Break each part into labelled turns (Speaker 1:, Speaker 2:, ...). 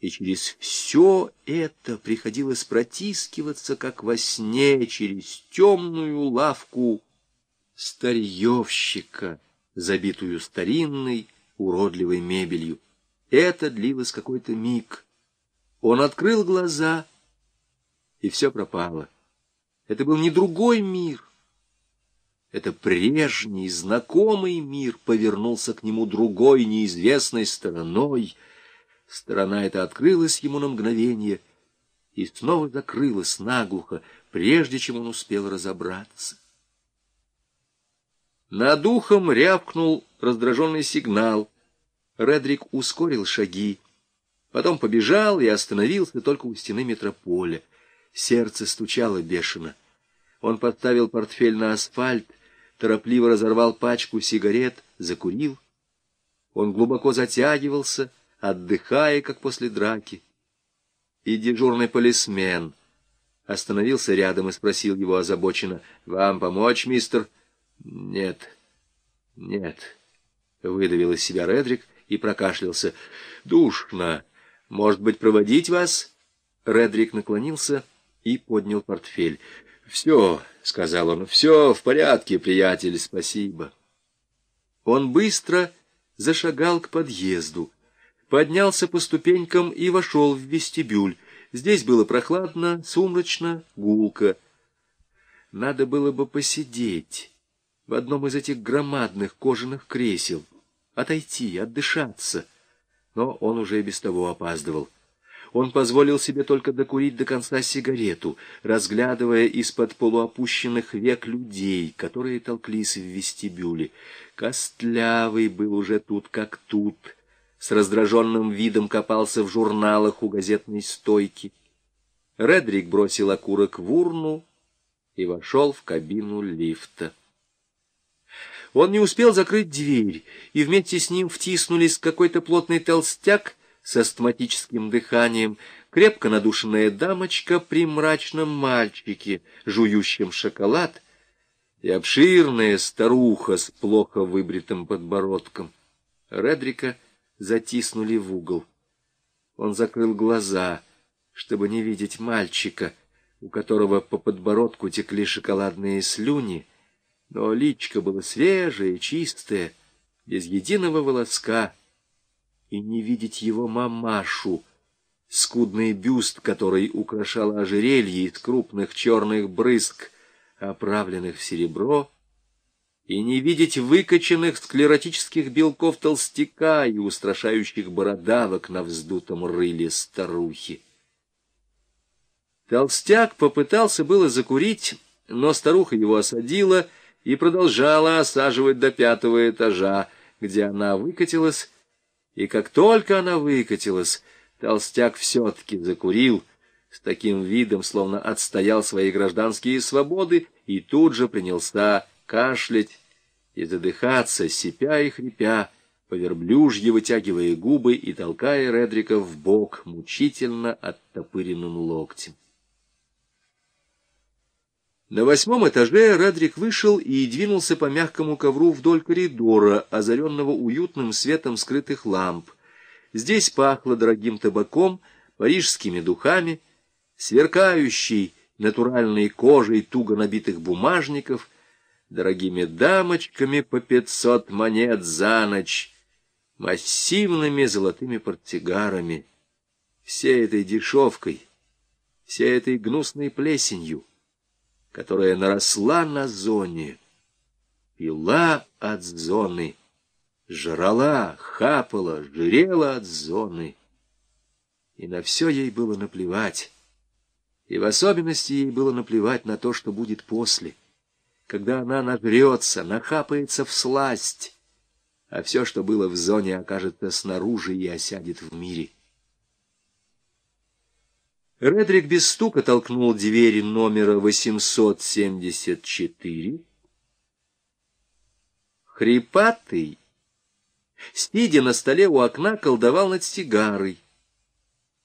Speaker 1: и через все это приходилось протискиваться, как во сне, через темную лавку старьевщика, забитую старинной, уродливой мебелью. Это длилось какой-то миг. Он открыл глаза, и все пропало. Это был не другой мир. Это прежний, знакомый мир повернулся к нему другой, неизвестной стороной. Сторона эта открылась ему на мгновение и снова закрылась наглухо, прежде чем он успел разобраться. Над ухом рявкнул раздраженный сигнал. Редрик ускорил шаги, потом побежал и остановился только у стены метрополя. Сердце стучало бешено. Он подставил портфель на асфальт, торопливо разорвал пачку сигарет, закурил. Он глубоко затягивался, отдыхая, как после драки. И дежурный полисмен остановился рядом и спросил его озабоченно, «Вам помочь, мистер?» «Нет, нет», — выдавил из себя Редрик и прокашлялся. «Душно. Может быть, проводить вас?» Редрик наклонился и поднял портфель. «Все», — сказал он, — «все в порядке, приятель, спасибо». Он быстро зашагал к подъезду, поднялся по ступенькам и вошел в вестибюль. Здесь было прохладно, сумрачно, гулко. Надо было бы посидеть в одном из этих громадных кожаных кресел, отойти, отдышаться. Но он уже и без того опаздывал. Он позволил себе только докурить до конца сигарету, разглядывая из-под полуопущенных век людей, которые толклись в вестибюле. Костлявый был уже тут как тут, с раздраженным видом копался в журналах у газетной стойки. Редрик бросил окурок в урну и вошел в кабину лифта. Он не успел закрыть дверь, и вместе с ним втиснулись какой-то плотный толстяк с астматическим дыханием, крепко надушенная дамочка при мрачном мальчике, жующем шоколад, и обширная старуха с плохо выбритым подбородком. Редрика затиснули в угол. Он закрыл глаза, чтобы не видеть мальчика, у которого по подбородку текли шоколадные слюни, но личко было свежее, чистое, без единого волоска, и не видеть его мамашу, скудный бюст, который украшал ожерелье из крупных черных брызг, оправленных в серебро, и не видеть выкоченных склеротических белков толстяка и устрашающих бородавок на вздутом рыле старухи. Толстяк попытался было закурить, но старуха его осадила и продолжала осаживать до пятого этажа, где она выкатилась и как только она выкатилась, толстяк все-таки закурил, с таким видом, словно отстоял свои гражданские свободы, и тут же принялся кашлять и задыхаться, сипя и хрипя, по верблюжье вытягивая губы и толкая Редрика в бок мучительно оттопыренным локтем. На восьмом этаже Редрик вышел и двинулся по мягкому ковру вдоль коридора, озаренного уютным светом скрытых ламп. Здесь пахло дорогим табаком, парижскими духами, сверкающей натуральной кожей туго набитых бумажников, дорогими дамочками по пятьсот монет за ночь, массивными золотыми портсигарами, всей этой дешевкой, всей этой гнусной плесенью — которая наросла на зоне, пила от зоны, жрала, хапала, жрела от зоны. И на все ей было наплевать. И в особенности ей было наплевать на то, что будет после, когда она нагрется, нахапается в сласть, а все, что было в зоне, окажется снаружи и осядет в мире. Редрик без стука толкнул двери номера 874. Хрипатый, сидя на столе у окна, колдовал над сигарой.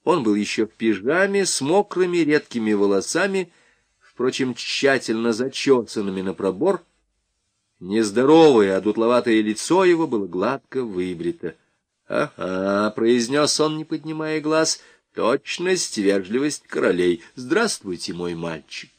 Speaker 1: Он был еще в пижаме с мокрыми редкими волосами, впрочем, тщательно зачесанными на пробор. Нездоровое, дутловатое лицо его было гладко выбрито. «Ага», — произнес он, не поднимая глаз, — «точность, вежливость королей. Здравствуйте, мой мальчик».